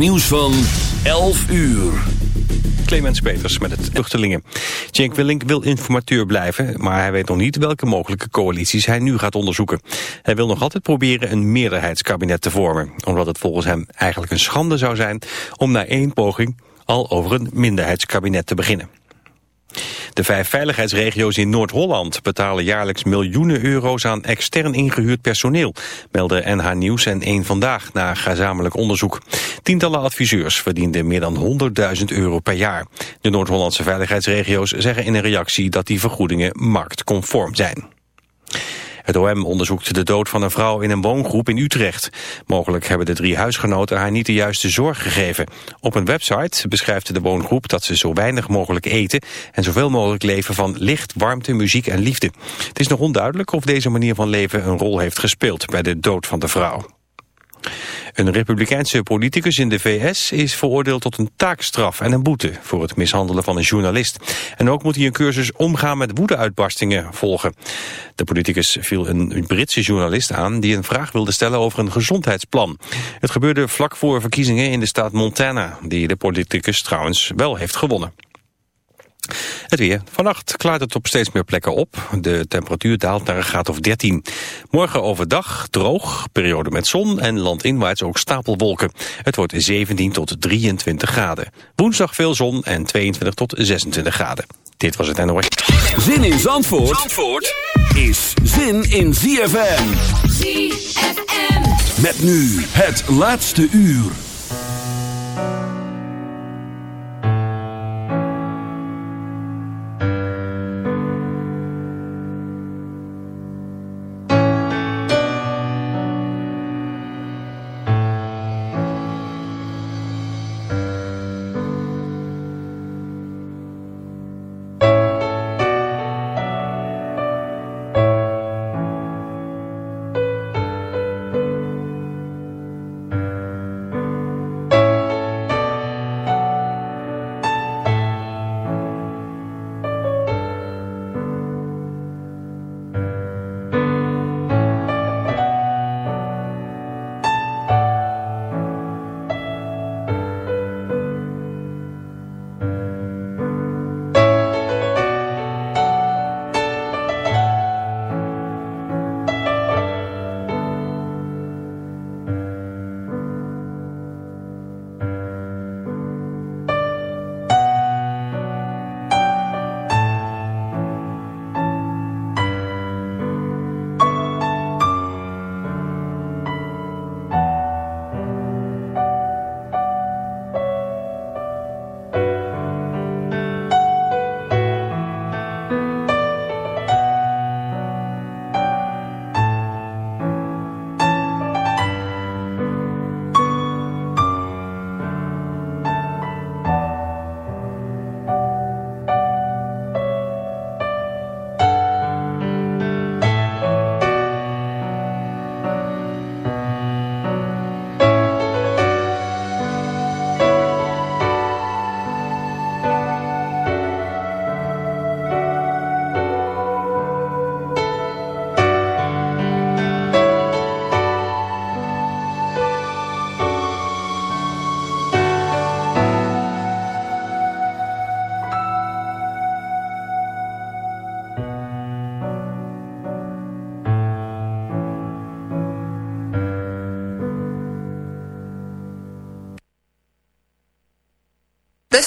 Nieuws van 11 uur. Clemens Peters met het vluchtelingen. Cenk Willink wil informateur blijven, maar hij weet nog niet welke mogelijke coalities hij nu gaat onderzoeken. Hij wil nog altijd proberen een meerderheidskabinet te vormen, omdat het volgens hem eigenlijk een schande zou zijn om na één poging al over een minderheidskabinet te beginnen. De vijf veiligheidsregio's in Noord-Holland betalen jaarlijks miljoenen euro's aan extern ingehuurd personeel, melden NH Nieuws en Eén Vandaag na gezamenlijk onderzoek. Tientallen adviseurs verdienden meer dan 100.000 euro per jaar. De Noord-Hollandse veiligheidsregio's zeggen in een reactie dat die vergoedingen marktconform zijn. Het OM onderzoekt de dood van een vrouw in een woongroep in Utrecht. Mogelijk hebben de drie huisgenoten haar niet de juiste zorg gegeven. Op een website beschrijft de woongroep dat ze zo weinig mogelijk eten... en zoveel mogelijk leven van licht, warmte, muziek en liefde. Het is nog onduidelijk of deze manier van leven een rol heeft gespeeld bij de dood van de vrouw. Een republikeinse politicus in de VS is veroordeeld tot een taakstraf en een boete voor het mishandelen van een journalist. En ook moet hij een cursus omgaan met woedeuitbarstingen volgen. De politicus viel een Britse journalist aan die een vraag wilde stellen over een gezondheidsplan. Het gebeurde vlak voor verkiezingen in de staat Montana, die de politicus trouwens wel heeft gewonnen. Het weer. Vannacht klaart het op steeds meer plekken op. De temperatuur daalt naar een graad of 13. Morgen overdag droog, periode met zon en landinwaarts ook stapelwolken. Het wordt 17 tot 23 graden. Woensdag veel zon en 22 tot 26 graden. Dit was het NOS. Zin in Zandvoort, Zandvoort is zin in ZFM. ZFM. Met nu het laatste uur.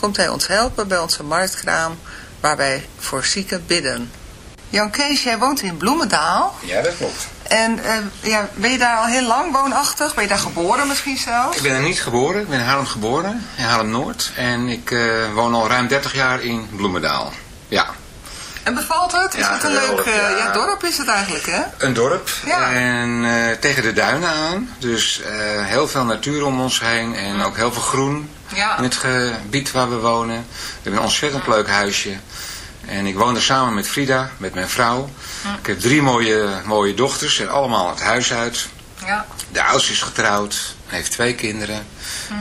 komt hij ons helpen bij onze marktkraam waar wij voor zieken bidden. Jan Kees, jij woont in Bloemendaal. Ja, dat klopt. En uh, ja, ben je daar al heel lang woonachtig? Ben je daar geboren misschien zelfs? Ik ben er niet geboren. Ik ben in Haarlem geboren, in Haarlem-Noord. En ik uh, woon al ruim 30 jaar in Bloemendaal. Ja. En bevalt het? Is Ja, het een leuk uh, ja. ja, dorp is het eigenlijk, hè? Een dorp. Ja. En eh, tegen de duinen aan. Dus eh, heel veel natuur om ons heen. En ook heel veel groen. Ja. in het gebied waar we wonen. We hebben een ontzettend leuk huisje. En ik woon er samen met Frida, met mijn vrouw. Ik heb drie mooie, mooie dochters en allemaal het huis uit. Ja. De oudste is getrouwd, heeft twee kinderen.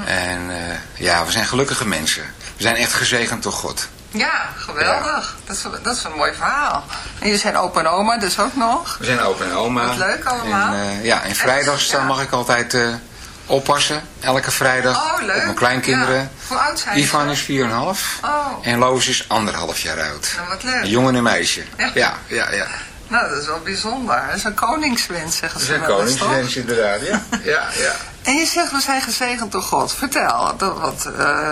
En uh, ja, we zijn gelukkige mensen. We zijn echt gezegend door God. Ja, geweldig. Dat, is, dat is een mooi verhaal. En jullie zijn opa en oma dus ook nog? We zijn opa en oma. Wat leuk allemaal. En, uh, ja, en vrijdags dan mag ik altijd uh, oppassen. Elke vrijdag. Oh, leuk. Op mijn kleinkinderen. Ja. Hoe oud zijn Ivan is 4,5. Oh. En Loos is anderhalf jaar oud. Nou, wat leuk. Een jongen en een meisje. Ja, ja, ja. ja. Nou, dat is wel bijzonder. Dat is een koningswens, zeggen ze Dat is een koningswens, inderdaad. Ja, ja, ja. En je zegt, we zijn gezegend door God. Vertel, dat, wat, uh,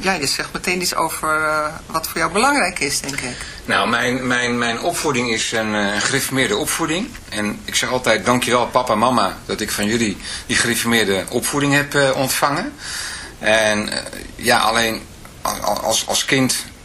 ja, je zegt meteen iets over uh, wat voor jou belangrijk is, denk ik. Nou, mijn, mijn, mijn opvoeding is een, een gereformeerde opvoeding. En ik zeg altijd, dankjewel papa en mama, dat ik van jullie die gereformeerde opvoeding heb uh, ontvangen. En ja, alleen als, als kind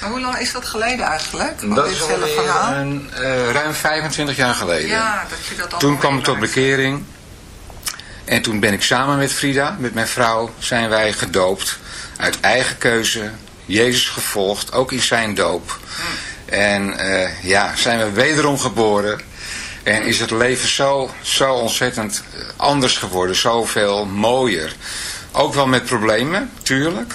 Maar hoe lang is dat geleden eigenlijk? Dat is al een, uh, ruim 25 jaar geleden. Ja, dat je dat Toen kwam ik tot bekering. En toen ben ik samen met Frida, met mijn vrouw, zijn wij gedoopt. Uit eigen keuze. Jezus gevolgd, ook in zijn doop. Hm. En uh, ja, zijn we wederom geboren. En is het leven zo, zo ontzettend eh, anders geworden. Zoveel mooier. Ook wel met problemen, tuurlijk.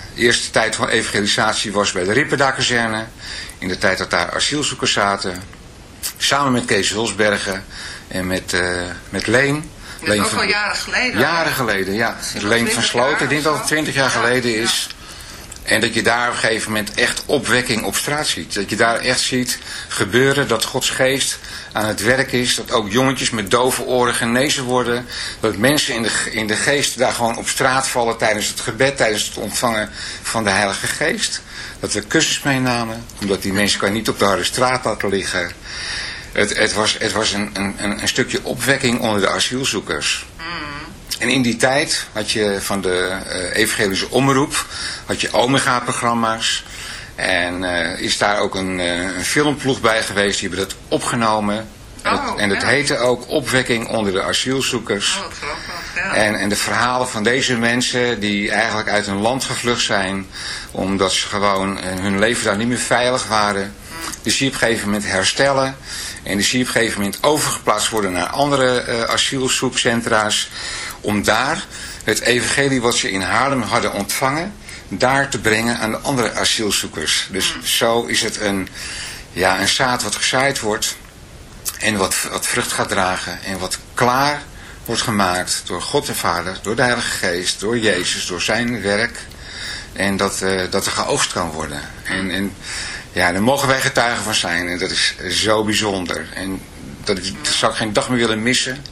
de eerste tijd van evangelisatie was bij de Ripperda-kazerne. In de tijd dat daar asielzoekers zaten. Samen met Kees Hulsbergen en met, uh, met Leen. Dat is ook al jaren geleden. Jaren geleden, ja. Leen van Sloten. Ik denk dat het twintig jaar geleden is. En dat je daar op een gegeven moment echt opwekking op straat ziet. Dat je daar echt ziet gebeuren dat Gods geest aan het werk is. Dat ook jongetjes met dove oren genezen worden. Dat mensen in de, in de geest daar gewoon op straat vallen tijdens het gebed, tijdens het ontvangen van de Heilige Geest. Dat we kussens meenamen, omdat die mensen niet op de harde straat laten liggen. Het, het was, het was een, een, een stukje opwekking onder de asielzoekers. En in die tijd had je van de uh, evangelische omroep, had je Omega-programma's. En uh, is daar ook een, uh, een filmploeg bij geweest, die hebben dat opgenomen. Oh, en het ja. heette ook Opwekking onder de asielzoekers. Oh, wat grappig, ja. En, en de verhalen van deze mensen die eigenlijk uit hun land gevlucht zijn, omdat ze gewoon eh, hun leven daar niet meer veilig waren, die zie je op een gegeven moment herstellen. En die zie je op een gegeven moment overgeplaatst worden naar andere eh, asielzoekcentra's, om daar het evangelie wat ze in Haarlem hadden ontvangen, daar te brengen aan de andere asielzoekers. Dus zo is het een, ja, een zaad wat gezaaid wordt en wat, wat vrucht gaat dragen en wat klaar wordt gemaakt door God de Vader, door de Heilige Geest, door Jezus, door zijn werk. En dat, eh, dat er geoogst kan worden. En, en ja, daar mogen wij getuigen van zijn. En dat is zo bijzonder. En dat zou ik geen dag meer willen missen.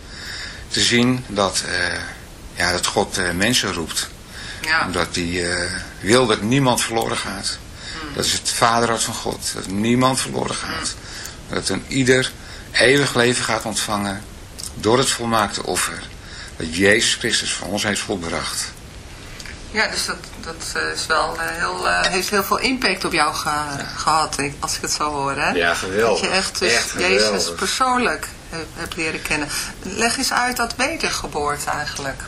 Te zien dat, eh, ja, dat God eh, mensen roept. Ja. Omdat hij eh, wil dat niemand verloren gaat. Dat is het vaderhart van God. Dat niemand verloren gaat. Dat een ieder eeuwig leven gaat ontvangen door het volmaakte offer. Dat Jezus Christus voor ons heeft volbracht. Ja, dus dat, dat eh, is wel eh, heel, eh, heeft heel veel impact op jou ge- gehad, als ik het zo hoor. Hè? Ja, geweldig. Dat je echt, dus Echt Jezus persoonlijk hebt, hebt leren kennen. Leg eens uit dat wedergeboorte eigenlijk.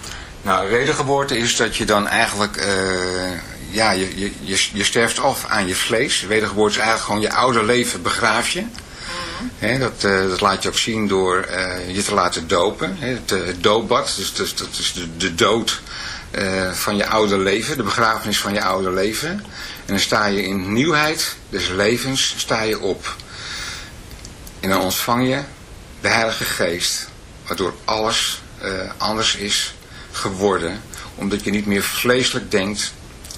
Nou, wedergeboorte is dat je dan eigenlijk, eh, ja, je, je, je, je sterft af aan je vlees. Wedergeboorte is eigenlijk gewoon je oude leven begraaf je. Hè, dat, eh, dat laat je ook zien door eh, je te laten dopen. Het, het doopbad, dus, dus dat is de, de dood van je oude leven, de begrafenis van je oude leven. En dan sta je in nieuwheid des levens, sta je op. En dan ontvang je de Heilige Geest, waardoor alles anders is geworden. Omdat je niet meer vleeselijk denkt,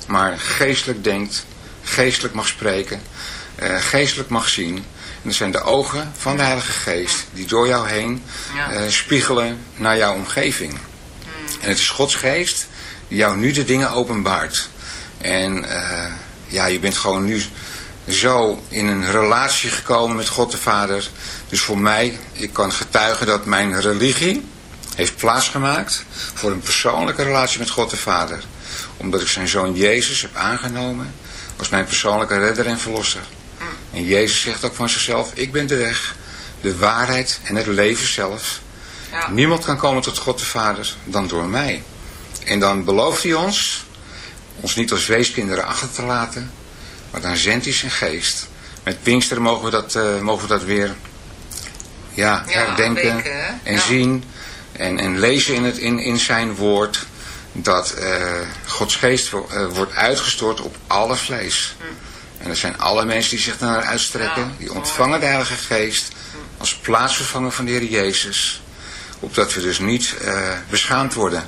maar geestelijk denkt, geestelijk mag spreken, eh, geestelijk mag zien. dat zijn de ogen van de Heilige Geest die door jou heen uh, spiegelen naar jouw omgeving. Hmm. En het is Gods Geest die jou nu de dingen openbaart. En uh, ja, je bent gewoon nu zo in een relatie gekomen met God de Vader. Dus voor mij, ik kan getuigen dat mijn religie heeft plaatsgemaakt voor een persoonlijke relatie met God de Vader. Omdat ik zijn zoon Jezus heb aangenomen als mijn persoonlijke redder en verlosser. En Jezus zegt ook van zichzelf, ik ben de weg, de waarheid en het leven zelf. Ja. Niemand kan komen tot God de Vader dan door mij. En dan belooft hij ons, ons niet als weeskinderen achter te laten, maar dan zendt hij zijn geest. Met Pinksteren mogen we dat, uh, mogen we dat weer ja, herdenken en zien en, en lezen in, het, in, in zijn woord dat uh, Gods geest uh, wordt uitgestort op alle vlees. En dat zijn alle mensen die zich naar uitstrekken, die ontvangen de Heilige Geest als plaatsvervanger van de Heer Jezus. Opdat we dus niet uh, beschaamd worden.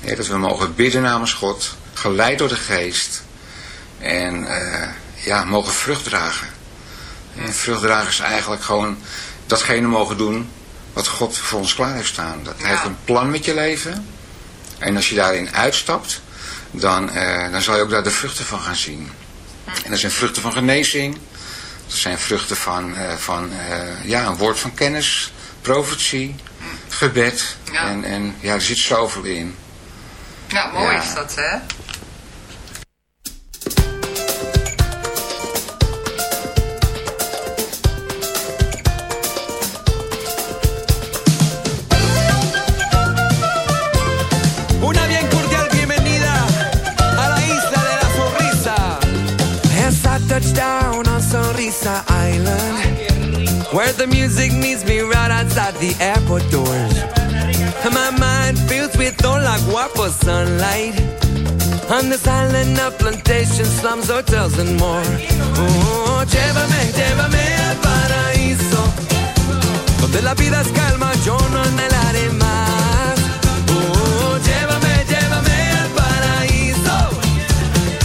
Ja, dat we mogen bidden namens God, geleid door de Geest. En uh, ja, mogen vrucht dragen. En vrucht dragen is eigenlijk gewoon datgene mogen doen wat God voor ons klaar heeft staan. Dat Hij heeft een plan met je leven. En als je daarin uitstapt, dan, uh, dan zal je ook daar de vruchten van gaan zien. En dat zijn vruchten van genezing. Dat zijn vruchten van, uh, van uh, ja, een woord van kennis, profetie, gebed. Ja. En, en ja, er zit zoveel in. Ja, mooi ja. is dat, hè? Where the music meets me right outside the airport doors. And my mind fills with all like waffle sunlight. On this island of plantation, slums, hotels and more. Oh, llévame, llévame al paraíso. Donde la vida es calma, yo no anhelaré más. Oh, llévame, llévame al paraíso.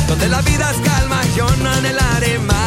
Donde la vida es calma, yo no anhelaré más.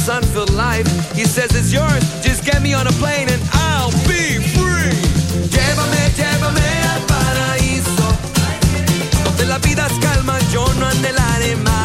sun-filled life. He says it's yours, just get me on a plane and I'll be free. Llévame, llévame al paraíso. Donde la vida es calma, yo no anhelaré más.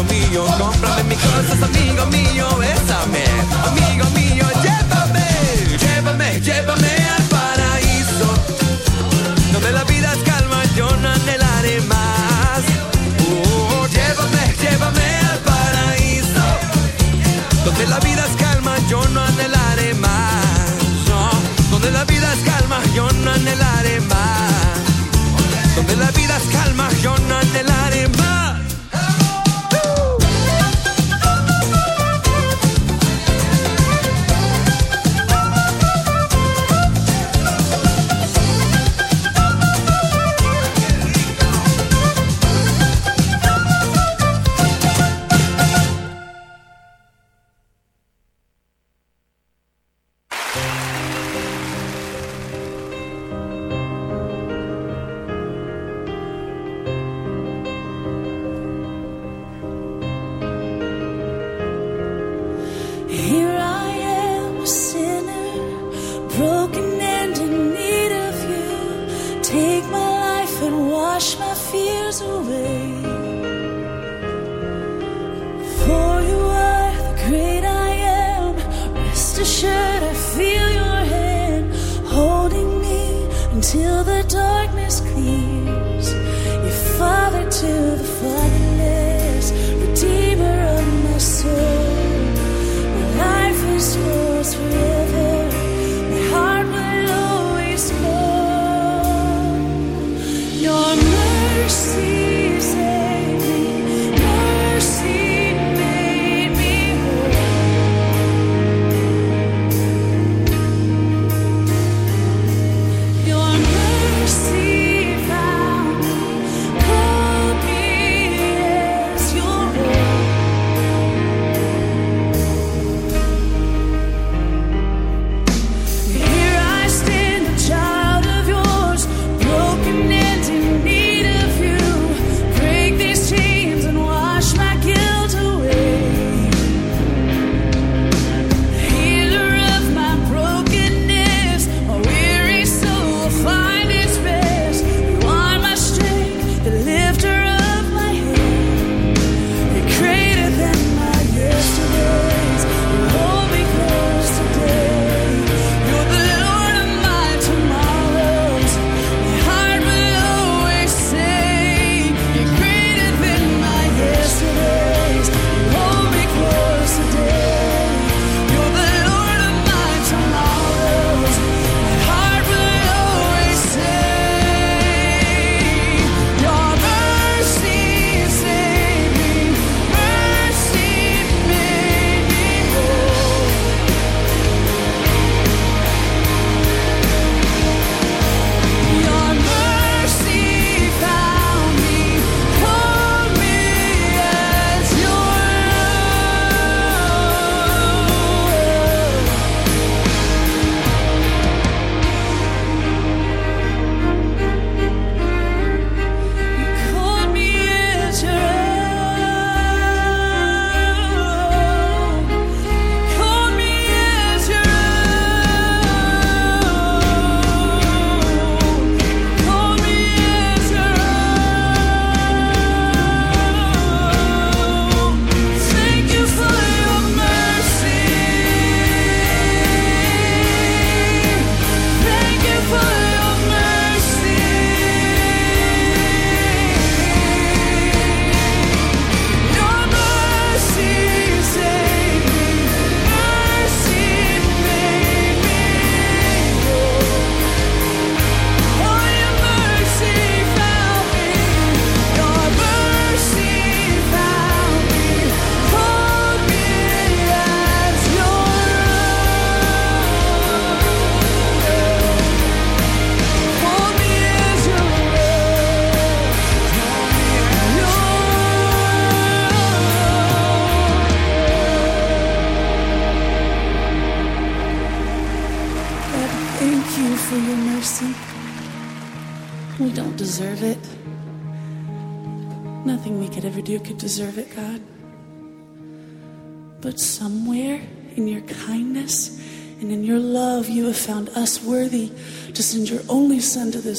Amigo mío, cómprame mis cosas. Amigo mío, bésame. Amigo mío, llévame. Llévame, llévame al paraíso. Donde la vida es calma, yo no anhelaré más. Oh, llévame, llévame al paraíso. Donde la vida es calma, yo no anhelaré más. Donde la vida es calma, yo no anhelaré más. Donde la vida es calma, yo no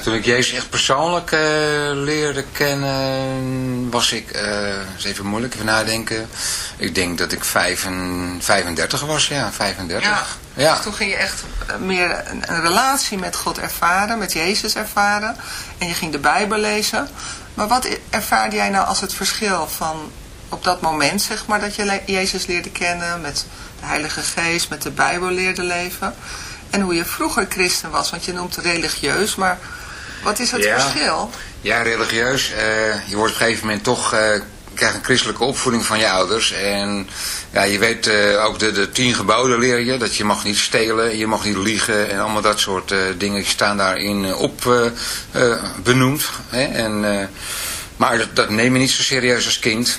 Nou, toen ik Jezus echt persoonlijk uh, leerde kennen, was ik, uh, is even moeilijk even nadenken, ik denk dat ik 35 was, ja, 35. Ja, ja. Dus toen ging je echt eh, meer een, een, relatie met God ervaren, met Jezus ervaren, en je ging de Bijbel lezen. Maar wat ervaarde jij nou als het verschil van op dat moment, zeg maar, dat je Jezus leerde kennen, met de Heilige Geest, met de Bijbel leerde leven... En hoe je vroeger christen was, want je noemt religieus, maar wat is het verschil? Ja, religieus. Uh, je wordt op een gegeven moment toch, uh, krijgt een christelijke opvoeding van je ouders. En ja, je weet uh, ook de, de tien geboden leer je, dat je mag niet stelen, je mag niet liegen en allemaal dat soort dingen staan daarin op benoemd. Hè? En, maar dat, dat neem je niet zo serieus als kind.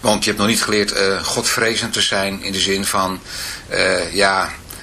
Want je hebt nog niet geleerd godvrezend te zijn in de zin van, ja,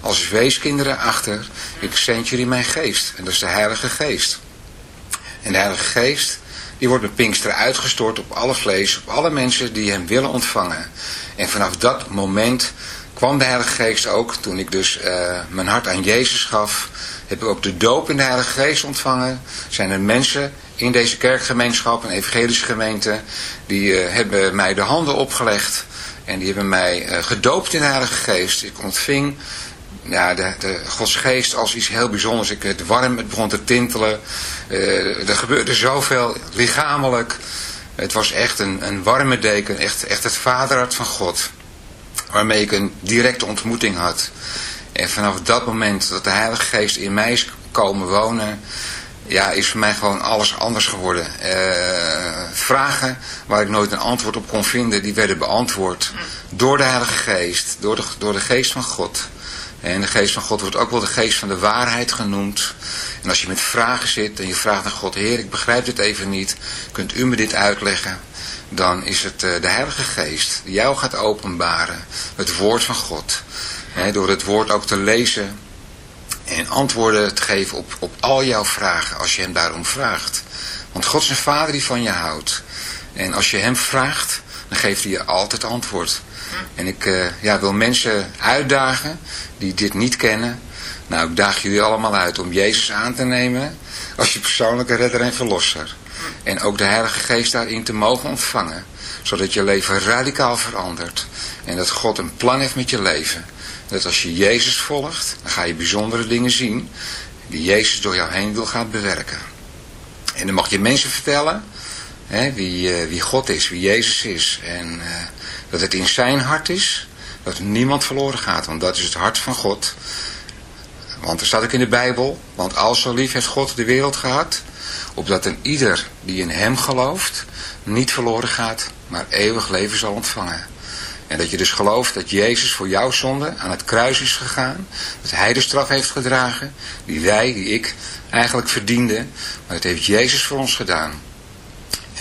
als weeskinderen achter, ik zend jullie mijn geest. En dat is de Heilige Geest. En de Heilige Geest, die wordt met Pinksteren uitgestort op alle vlees, op alle mensen die hem willen ontvangen. En vanaf dat moment kwam de Heilige Geest ook, toen ik dus uh, mijn hart aan Jezus gaf, heb ik ook de doop in de Heilige Geest ontvangen. Zijn er mensen in deze kerkgemeenschap, een evangelische gemeente, die uh, hebben mij de handen opgelegd. En die hebben mij uh, gedoopt in de Heilige Geest. Ik ontving ja, de, de Gods geest als iets heel bijzonders. Ik werd warm, het begon te tintelen. Uh, er gebeurde zoveel lichamelijk. Het was echt een, een warme deken, echt, echt het vaderhart van God. Waarmee ik een directe ontmoeting had. En vanaf dat moment dat de Heilige Geest in mij is komen wonen, ja, is voor mij gewoon alles anders geworden. Uh, vragen waar ik nooit een antwoord op kon vinden, die werden beantwoord door de Heilige Geest, door de, door de Geest van God. En de geest van God wordt ook wel de geest van de waarheid genoemd. En als je met vragen zit en je vraagt aan God, Heer, ik begrijp dit even niet, kunt u me dit uitleggen? Dan is het eh, de Heilige Geest die jou gaat openbaren, het woord van God. door het woord ook te lezen en antwoorden te geven op, op al jouw vragen als je hem daarom vraagt. Want God is een vader die van je houdt. En als je hem vraagt, dan geeft hij je altijd antwoord. En ik uh, ja, wil mensen uitdagen die dit niet kennen. Nou, ik daag jullie allemaal uit om Jezus aan te nemen als je persoonlijke redder en verlosser. En ook de Heilige Geest daarin te mogen ontvangen. Zodat je leven radicaal verandert. En dat God een plan heeft met je leven. Dat als je Jezus volgt, dan ga je bijzondere dingen zien. Die Jezus door jou heen wil gaan bewerken. En dan mag je mensen vertellen hè, wie, uh, wie God is, wie Jezus is. En uh, dat het in zijn hart is, dat niemand verloren gaat, want dat is het hart van God. Want er staat ook in de Bijbel, want al zo lief heeft God de wereld gehad, opdat een ieder die in hem gelooft, niet verloren gaat, maar eeuwig leven zal ontvangen. En dat je dus gelooft dat Jezus voor jouw zonde aan het kruis is gegaan, dat hij de straf heeft gedragen, die wij, die ik, eigenlijk verdienden, maar dat heeft Jezus voor ons gedaan.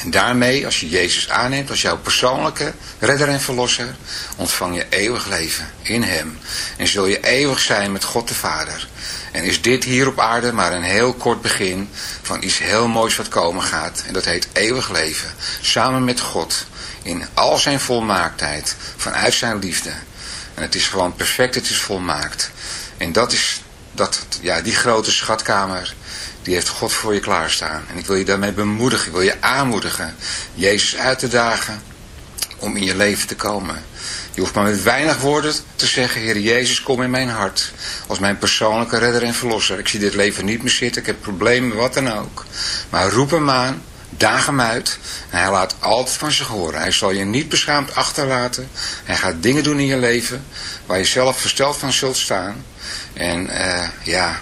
En daarmee, als je Jezus aanneemt als jouw persoonlijke redder en verlosser, ontvang je eeuwig leven in hem. En zul je eeuwig zijn met God de Vader. En is dit hier op aarde maar een heel kort begin van iets heel moois wat komen gaat. En dat heet eeuwig leven. Samen met God. In al zijn volmaaktheid. Vanuit zijn liefde. En het is gewoon perfect, het is volmaakt. En dat is dat, ja, die grote schatkamer, die heeft God voor je klaarstaan. En ik wil je daarmee bemoedigen, ik wil je aanmoedigen, Jezus uit te dagen om in je leven te komen. Je hoeft maar met weinig woorden te zeggen, Heer Jezus, kom in mijn hart. Als mijn persoonlijke redder en verlosser. Ik zie dit leven niet meer zitten, ik heb problemen, wat dan ook. Maar roep hem aan, daag hem uit. En hij laat altijd van zich horen. Hij zal je niet beschaamd achterlaten. Hij gaat dingen doen in je leven waar je zelf versteld van zult staan. En uh, ja,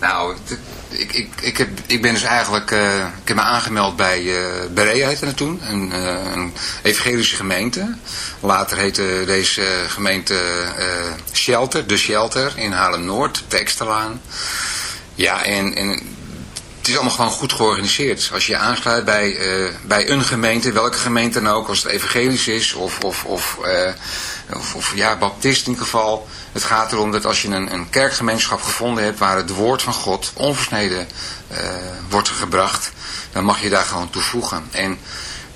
Nou, ik, ik, ik, heb, ik ben dus eigenlijk, uh, ik heb me aangemeld bij uh, Berea het toen, een, uh, een evangelische gemeente. Later heette deze gemeente Shelter, de Shelter in Haarlem-Noord, Tekstelaan. Ja, en, het is allemaal gewoon goed georganiseerd. Als je je aansluit bij, bij een gemeente, welke gemeente dan ook, als het evangelisch is of, of, of, of, of ja, baptist in ieder geval het gaat erom dat als je een, een kerkgemeenschap gevonden hebt waar het woord van God onversneden uh, wordt gebracht, dan mag je daar gewoon toevoegen. En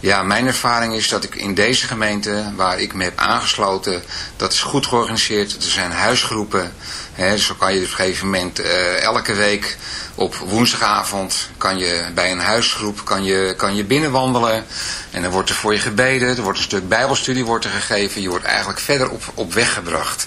ja, mijn ervaring is dat ik in deze gemeente, waar ik me heb aangesloten, dat is goed georganiseerd. Er zijn huisgroepen. Hè, dus zo kan je op een gegeven moment uh, elke week op woensdagavond kan je bij een huisgroep kan je, kan je binnenwandelen. En dan wordt er voor je gebeden, er wordt een stuk bijbelstudie wordt er gegeven. Je wordt eigenlijk verder op, op weg gebracht.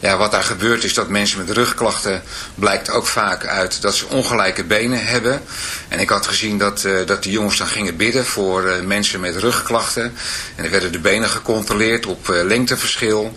ja, wat daar gebeurt is dat mensen met rugklachten blijkt ook vaak uit dat ze ongelijke benen hebben. En ik had gezien dat, uh, dat die jongens dan gingen bidden voor uh, mensen met rugklachten. En er werden de benen gecontroleerd op uh, lengteverschil.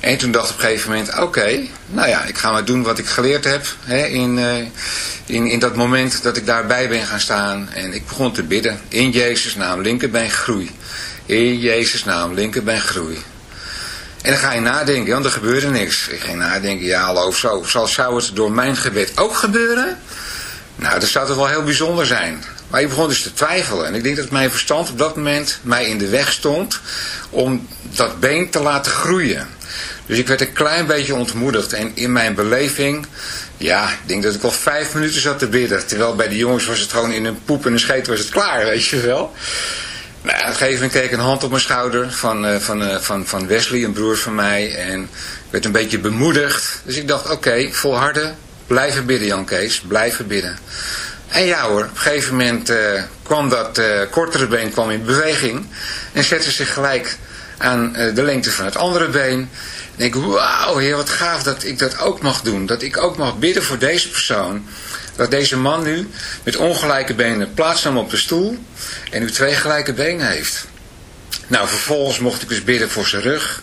En toen dacht ik op een gegeven moment, oké, nou ja, ik ga maar doen wat ik geleerd heb hè, in, uh, in, in dat moment dat ik daarbij ben gaan staan. En ik begon te bidden, in Jezus naam, linkerbeen groei. In Jezus naam, linkerbeen groei. En dan ga je nadenken, want er gebeurde niks. Ik ging nadenken, ja hallo, zo, zal, zou het door mijn gebed ook gebeuren? Nou, dat zou toch wel heel bijzonder zijn. Maar ik begon dus te twijfelen. En ik denk dat mijn verstand op dat moment mij in de weg stond om dat been te laten groeien. Dus ik werd een klein beetje ontmoedigd. En in mijn beleving, ja, ik denk dat ik al vijf minuten zat te bidden. Terwijl bij de jongens was het gewoon in een poep en een scheet was het klaar, weet je wel. Nou, op een gegeven moment kreeg ik een hand op mijn schouder van, uh, van, uh, van, van Wesley, een broer van mij. En ik werd een beetje bemoedigd. Dus ik dacht, oké, okay, volharden, blijven bidden Jan Kees, blijven bidden. En ja hoor, op een gegeven moment uh, kwam dat kortere been kwam in beweging. En zette zich gelijk aan de lengte van het andere been denk ik, wauw heer, wat gaaf dat ik dat ook mag doen. Dat ik ook mag bidden voor deze persoon. Dat deze man nu met ongelijke benen plaatsnam op de stoel en nu twee gelijke benen heeft. Nou, vervolgens mocht ik dus bidden voor zijn rug.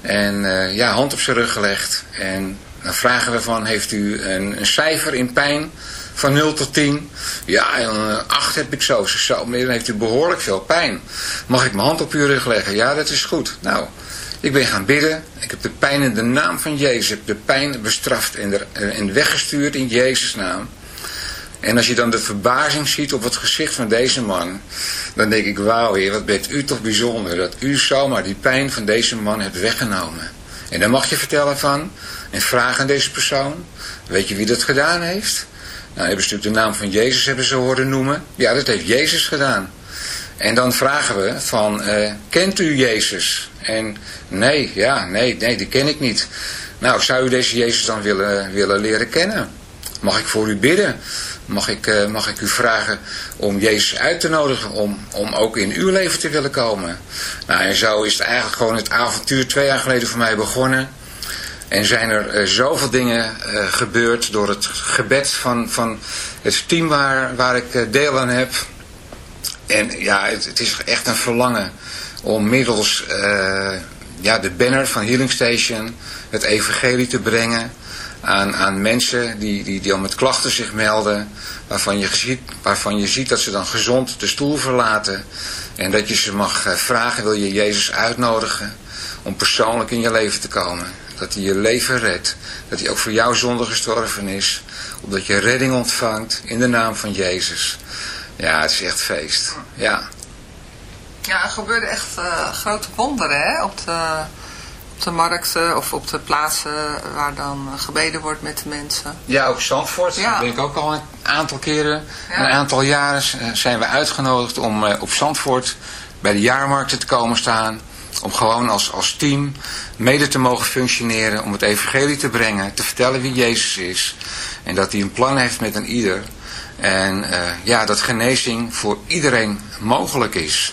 En uh, ja, hand op zijn rug gelegd. En dan vragen we van, heeft u een, een cijfer in pijn van 0 tot 10? Ja, een 8 heb ik zo. Zo, dan heeft u behoorlijk veel pijn. Mag ik mijn hand op uw rug leggen? Ja, dat is goed. Nou, ik ben gaan bidden. Ik heb de pijn in de naam van Jezus. Ik heb de pijn bestraft en, er, en weggestuurd in Jezus' naam. En als je dan de verbazing ziet op het gezicht van deze man. Dan denk ik, wauw heer, wat bent u toch bijzonder. Dat u zomaar die pijn van deze man hebt weggenomen. En dan mag je vertellen van. En vragen aan deze persoon. Weet je wie dat gedaan heeft? Nou, hebben ze natuurlijk de naam van Jezus hebben ze horen noemen. Ja, dat heeft Jezus gedaan. En dan vragen we van, uh, kent u Jezus? En nee, ja, nee, nee, die ken ik niet. Nou, zou u deze Jezus dan willen, willen leren kennen? Mag ik voor u bidden? Mag ik, uh, mag ik u vragen om Jezus uit te nodigen, om, om ook in uw leven te willen komen? Nou, en zo is het eigenlijk gewoon het avontuur twee jaar geleden voor mij begonnen. En zijn er uh, zoveel dingen uh, gebeurd door het gebed van, van het team waar, waar ik deel aan heb. En ja, het, het, is echt een verlangen om middels uh, ja, de banner van Healing Station het evangelie te brengen aan, aan mensen die, die, die al met klachten zich melden, waarvan je, ziet, waarvan je ziet dat ze dan gezond de stoel verlaten en dat je ze mag vragen, wil je Jezus uitnodigen om persoonlijk in je leven te komen. Dat hij je leven redt. Dat hij ook voor jouw zonde gestorven is. Opdat je redding ontvangt in de naam van Jezus. Ja, het is echt feest. Ja. Ja, er gebeurde echt uh, grote wonderen hè? Op, de, op de markten of op de plaatsen waar dan gebeden wordt met de mensen. Ja, ook Zandvoort. Ja. Daar ben ik ook al een aantal keren, een aantal jaren zijn we uitgenodigd om uh, op Zandvoort bij de jaarmarkten te komen staan. Om gewoon als, als team mede te mogen functioneren, om het evangelie te brengen, te vertellen wie Jezus is. En dat hij een plan heeft met een ieder. En uh, ja, dat genezing voor iedereen mogelijk is.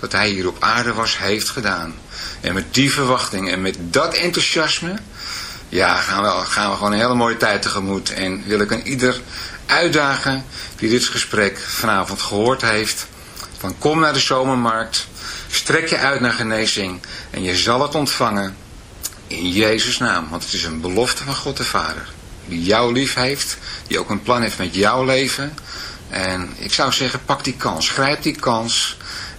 dat hij hier op aarde was, heeft gedaan. En met die verwachting en met dat enthousiasme, ja, gaan we, gaan we gewoon een hele mooie tijd tegemoet. En wil ik aan ieder uitdagen die dit gesprek vanavond gehoord heeft, van kom naar de zomermarkt, strek je uit naar genezing en je zal het ontvangen in Jezus' naam. Want het is een belofte van God de Vader, die jou lief heeft, die ook een plan heeft met jouw leven. En ik zou zeggen, pak die kans, grijp die kans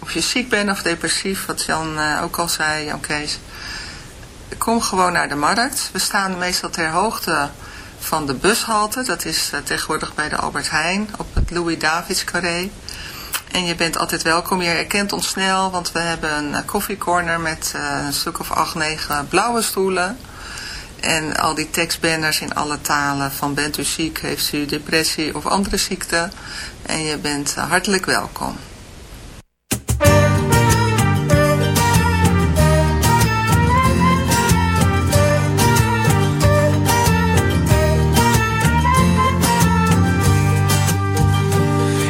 of je ziek bent of depressief, wat Jan uh, ook al zei, Jan Kees. Kom gewoon naar de markt. We staan meestal ter hoogte van de bushalte. Dat is uh, tegenwoordig bij de Albert Heijn op het Louis Davids carré. En je bent altijd welkom. Je herkent ons snel, want we hebben een uh, koffiecorner met een stuk of acht, negen blauwe stoelen. En al die tekstbanners in alle talen van bent u ziek, heeft u depressie of andere ziekte. En je bent hartelijk welkom.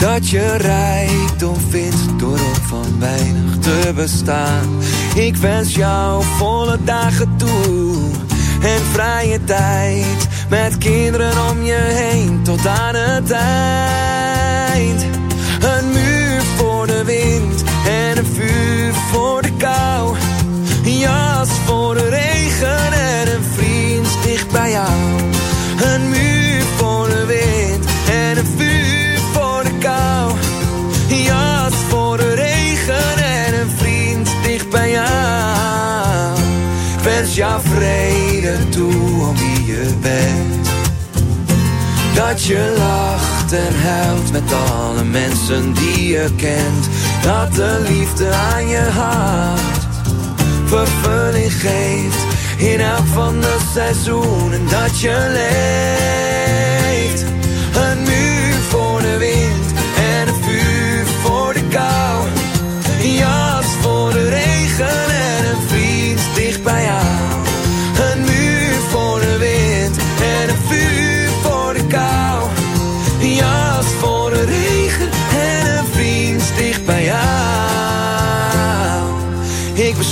Dat je rijkdom vindt door op van weinig te bestaan. Ik wens jou volle dagen toe en vrije tijd. Met kinderen om je heen tot aan het eind. Een muur voor de wind en een vuur voor de kou. Een jas voor de regen en een vriend dicht bij jou. Dat je lacht en huilt met alle mensen die je kent. Dat de liefde aan je hart vervulling geeft. In elk van de seizoenen dat je leeft.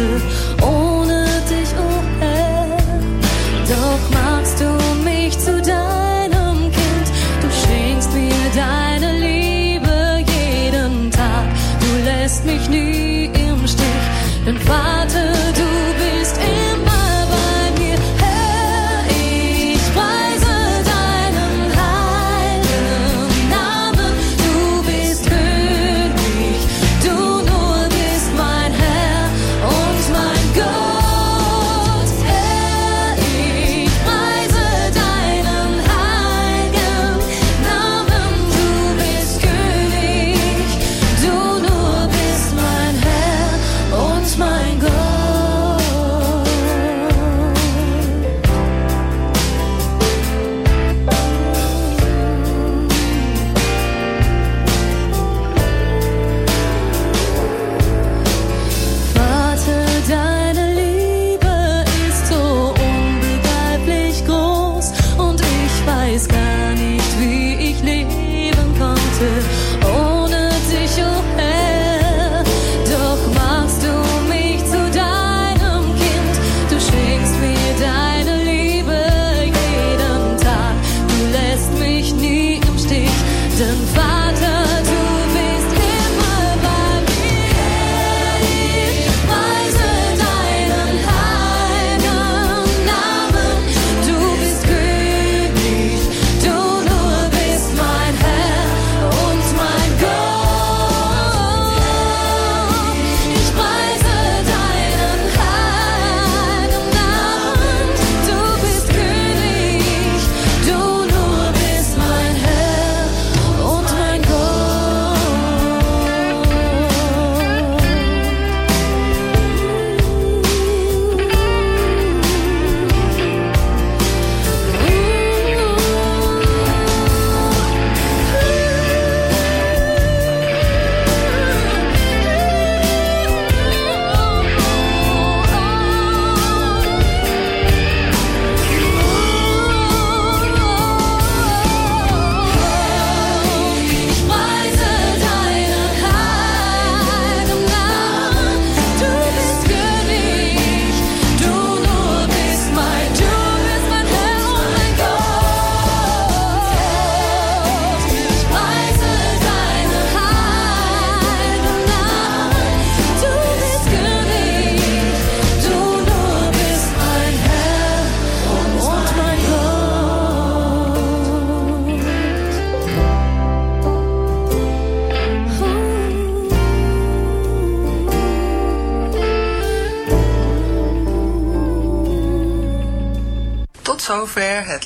Insel ohne dich, oh Herr. Doch magst du mich zu deinem Kind, du schenkst mir deine Liebe jeden Tag, du lässt mich nie im Stich, denn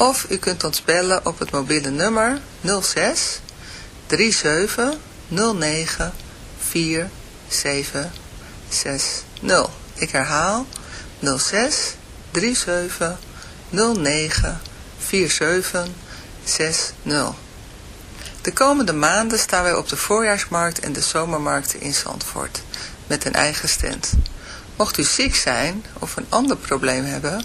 of u kunt ons bellen op het mobiele nummer 06 37 09 4760. Ik herhaal 06 37 09 4760. De komende maanden staan wij op de voorjaarsmarkt en de zomermarkten in Zandvoort met een eigen stand. Mocht u ziek zijn of een ander probleem hebben,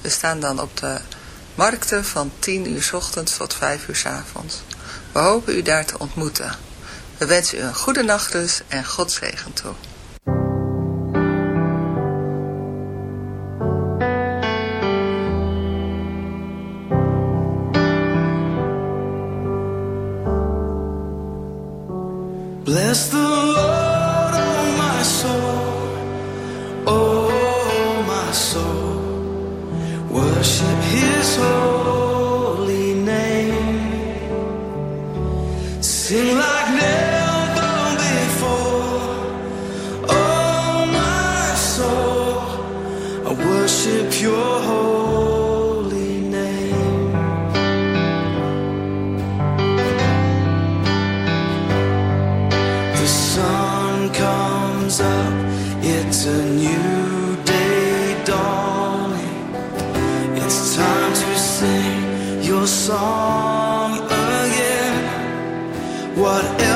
We staan dan op de markten van 10 uur ochtends tot 5 uur avonds. We hopen u daar te ontmoeten. We wensen u een goede nachtrust en God zegen toe. what else